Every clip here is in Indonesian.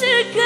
是。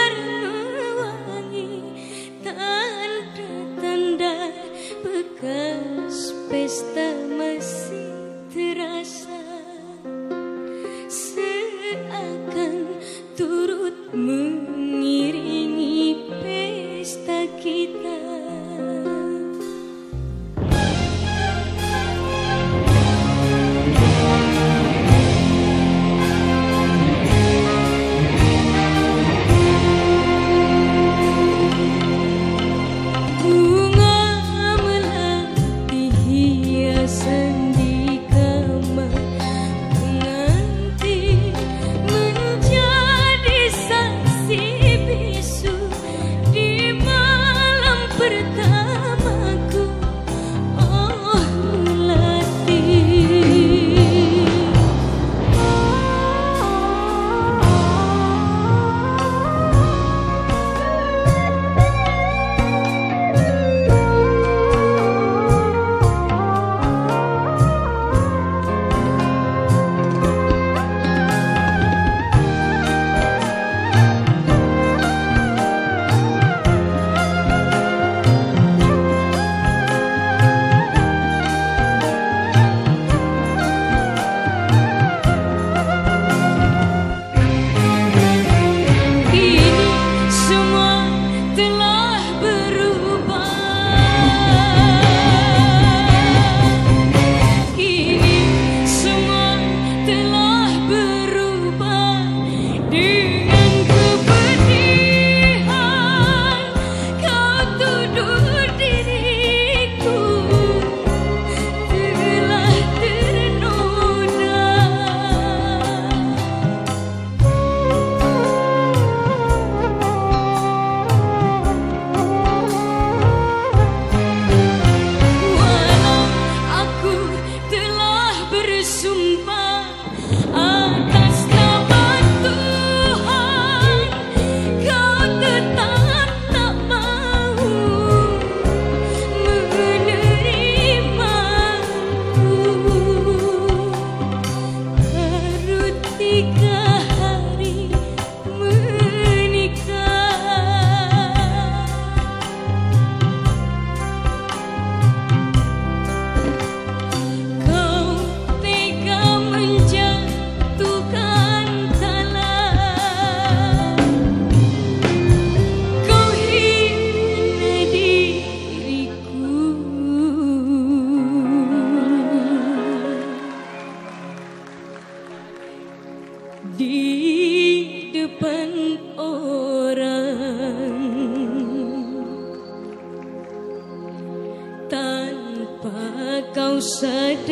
Tanpa kau sadar